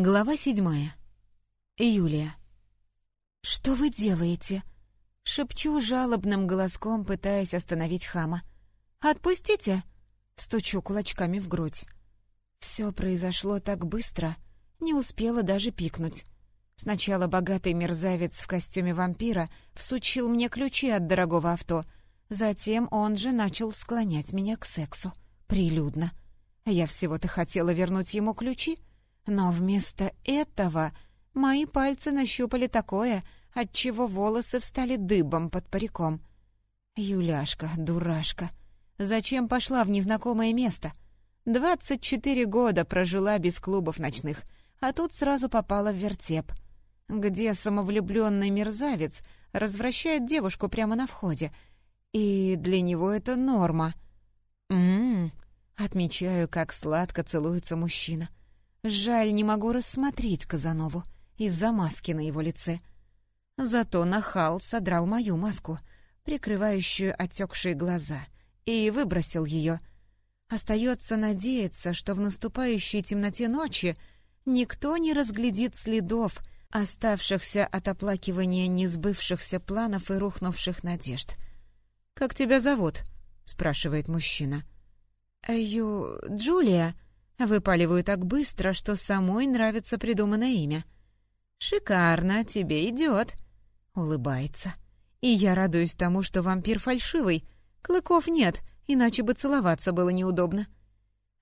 Глава седьмая. Юлия. «Что вы делаете?» Шепчу жалобным голоском, пытаясь остановить хама. «Отпустите!» Стучу кулачками в грудь. Все произошло так быстро, не успела даже пикнуть. Сначала богатый мерзавец в костюме вампира всучил мне ключи от дорогого авто, затем он же начал склонять меня к сексу. Прилюдно. Я всего-то хотела вернуть ему ключи, но вместо этого мои пальцы нащупали такое, от чего волосы встали дыбом под париком. Юляшка, дурашка, зачем пошла в незнакомое место? Двадцать четыре года прожила без клубов ночных, а тут сразу попала в вертеп, где самовлюбленный мерзавец развращает девушку прямо на входе, и для него это норма. Ммм, отмечаю, как сладко целуется мужчина. Жаль, не могу рассмотреть Казанову из-за маски на его лице. Зато нахал содрал мою маску, прикрывающую отекшие глаза, и выбросил ее. Остается надеяться, что в наступающей темноте ночи никто не разглядит следов, оставшихся от оплакивания несбывшихся планов и рухнувших надежд. «Как тебя зовут?» — спрашивает мужчина. «Ю... Джулия», Выпаливаю так быстро, что самой нравится придуманное имя. «Шикарно, тебе идет», — улыбается. И я радуюсь тому, что вампир фальшивый. Клыков нет, иначе бы целоваться было неудобно.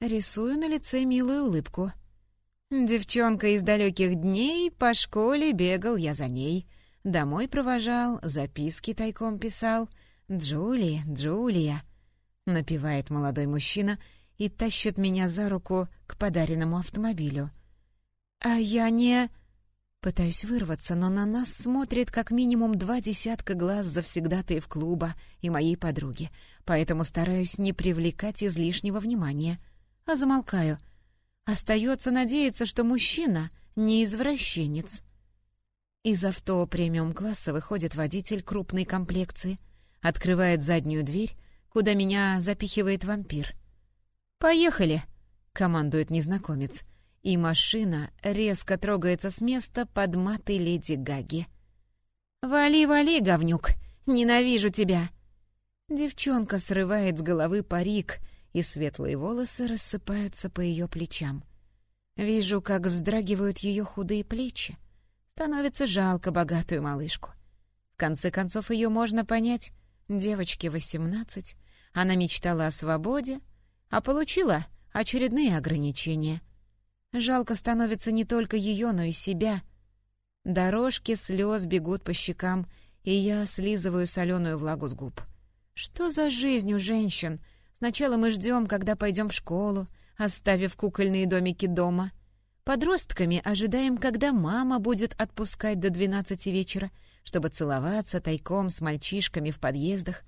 Рисую на лице милую улыбку. Девчонка из далеких дней, по школе бегал я за ней. Домой провожал, записки тайком писал. «Джули, Джулия», — напевает молодой мужчина — и тащит меня за руку к подаренному автомобилю. «А я не...» Пытаюсь вырваться, но на нас смотрит как минимум два десятка глаз завсегдатаев клуба и моей подруги, поэтому стараюсь не привлекать излишнего внимания. А замолкаю. Остается надеяться, что мужчина не извращенец. Из авто премиум-класса выходит водитель крупной комплекции, открывает заднюю дверь, куда меня запихивает вампир — «Поехали!» — командует незнакомец, и машина резко трогается с места под маты леди Гаги. «Вали, вали, говнюк! Ненавижу тебя!» Девчонка срывает с головы парик, и светлые волосы рассыпаются по ее плечам. Вижу, как вздрагивают ее худые плечи. Становится жалко богатую малышку. В конце концов, ее можно понять. Девочке восемнадцать, она мечтала о свободе, а получила очередные ограничения. Жалко становится не только ее, но и себя. Дорожки слез бегут по щекам, и я слизываю соленую влагу с губ. Что за жизнь у женщин? Сначала мы ждем, когда пойдем в школу, оставив кукольные домики дома. Подростками ожидаем, когда мама будет отпускать до двенадцати вечера, чтобы целоваться тайком с мальчишками в подъездах.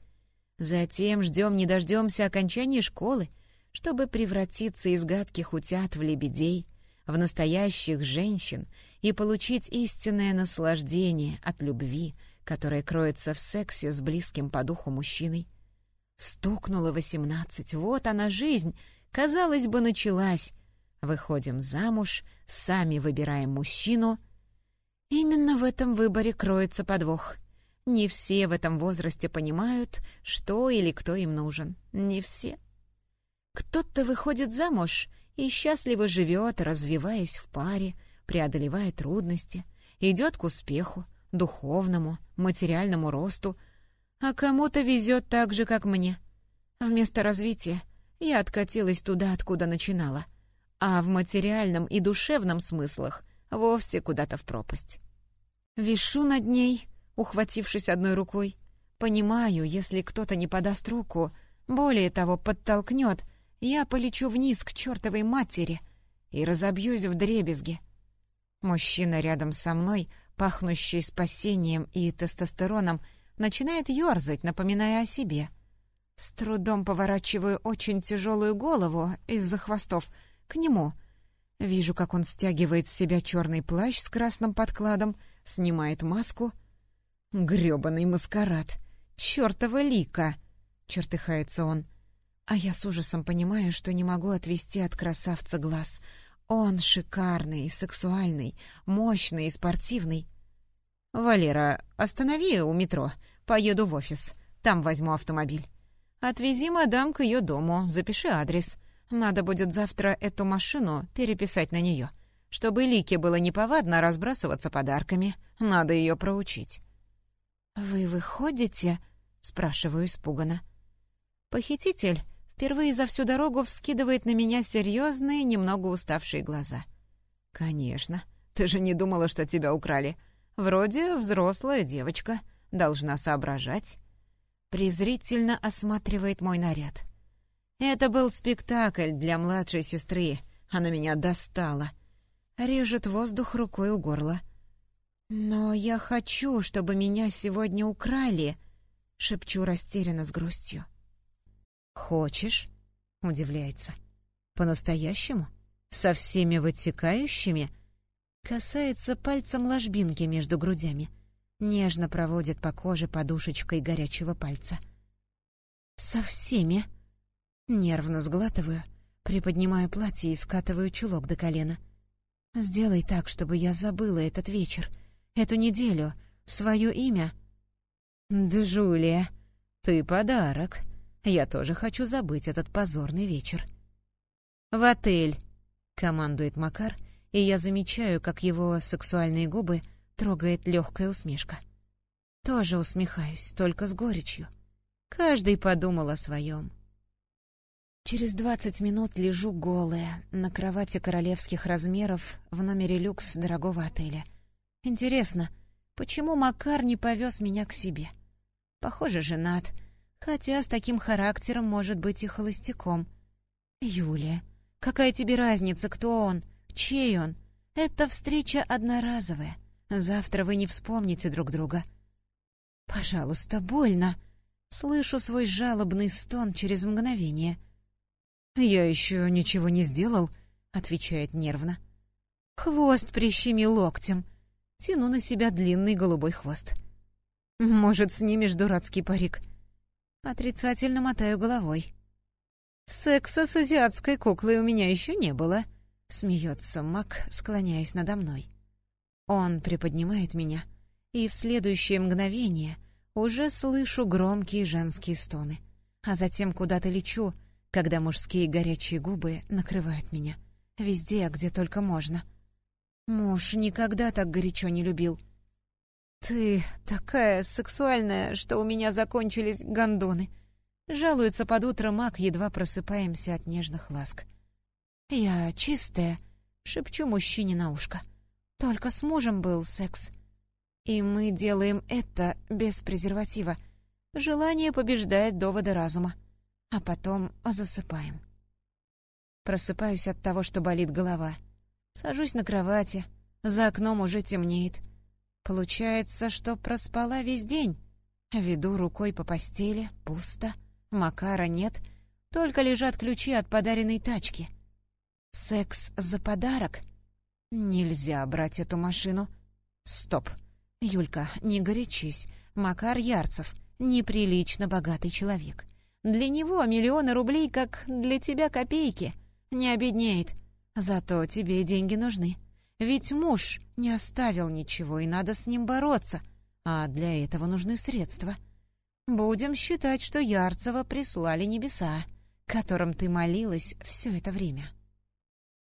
Затем ждем не дождемся окончания школы, чтобы превратиться из гадких утят в лебедей, в настоящих женщин и получить истинное наслаждение от любви, которая кроется в сексе с близким по духу мужчиной. Стукнуло восемнадцать, вот она жизнь, казалось бы, началась. Выходим замуж, сами выбираем мужчину. Именно в этом выборе кроется подвох. Не все в этом возрасте понимают, что или кто им нужен. Не все. Кто-то выходит замуж и счастливо живет, развиваясь в паре, преодолевая трудности, идет к успеху, духовному, материальному росту, а кому-то везет так же, как мне. Вместо развития я откатилась туда, откуда начинала, а в материальном и душевном смыслах вовсе куда-то в пропасть. Вишу над ней, ухватившись одной рукой. Понимаю, если кто-то не подаст руку, более того, подтолкнет — я полечу вниз к чертовой матери и разобьюсь в дребезги. Мужчина рядом со мной, пахнущий спасением и тестостероном, начинает ерзать, напоминая о себе. С трудом поворачиваю очень тяжелую голову из-за хвостов к нему. Вижу, как он стягивает с себя черный плащ с красным подкладом, снимает маску. Грёбаный маскарад! Чёртова лика! — чертыхается он — а я с ужасом понимаю, что не могу отвести от красавца глаз. Он шикарный, сексуальный, мощный и спортивный. «Валера, останови у метро. Поеду в офис. Там возьму автомобиль. Отвези мадам к ее дому, запиши адрес. Надо будет завтра эту машину переписать на нее. Чтобы Лике было неповадно разбрасываться подарками, надо ее проучить». «Вы выходите?» — спрашиваю испуганно. Похититель впервые за всю дорогу вскидывает на меня серьезные, немного уставшие глаза. «Конечно. Ты же не думала, что тебя украли. Вроде взрослая девочка, должна соображать». Презрительно осматривает мой наряд. «Это был спектакль для младшей сестры. Она меня достала». Режет воздух рукой у горла. «Но я хочу, чтобы меня сегодня украли», — шепчу растерянно с грустью. «Хочешь?» — удивляется. «По-настоящему? Со всеми вытекающими?» Касается пальцем ложбинки между грудями. Нежно проводит по коже подушечкой горячего пальца. «Со всеми?» Нервно сглатываю, приподнимаю платье и скатываю чулок до колена. «Сделай так, чтобы я забыла этот вечер, эту неделю, свое имя». «Джулия, ты подарок», я тоже хочу забыть этот позорный вечер. «В отель!» — командует Макар, и я замечаю, как его сексуальные губы трогает легкая усмешка. Тоже усмехаюсь, только с горечью. Каждый подумал о своем. Через двадцать минут лежу голая на кровати королевских размеров в номере люкс дорогого отеля. Интересно, почему Макар не повез меня к себе? Похоже, женат — Хотя с таким характером может быть и холостяком. «Юлия, какая тебе разница, кто он, чей он? Эта встреча одноразовая. Завтра вы не вспомните друг друга». «Пожалуйста, больно!» Слышу свой жалобный стон через мгновение. «Я еще ничего не сделал», — отвечает нервно. «Хвост прищеми локтем». Тяну на себя длинный голубой хвост. «Может, снимешь дурацкий парик?» Отрицательно мотаю головой. «Секса с азиатской куклой у меня еще не было», — смеется Мак, склоняясь надо мной. Он приподнимает меня, и в следующее мгновение уже слышу громкие женские стоны, а затем куда-то лечу, когда мужские горячие губы накрывают меня. Везде, где только можно. Муж никогда так горячо не любил. «Ты такая сексуальная, что у меня закончились гондоны», — жалуется под утро маг, едва просыпаемся от нежных ласк. «Я чистая», — шепчу мужчине на ушко. «Только с мужем был секс. И мы делаем это без презерватива. Желание побеждает доводы разума. А потом засыпаем». Просыпаюсь от того, что болит голова. Сажусь на кровати. За окном уже темнеет. Получается, что проспала весь день. Веду рукой по постели, пусто, Макара нет, только лежат ключи от подаренной тачки. Секс за подарок? Нельзя брать эту машину. Стоп. Юлька, не горячись. Макар Ярцев — неприлично богатый человек. Для него миллионы рублей, как для тебя копейки. Не обеднеет. Зато тебе деньги нужны. Ведь муж не оставил ничего, и надо с ним бороться, а для этого нужны средства. Будем считать, что Ярцева прислали небеса, которым ты молилась все это время».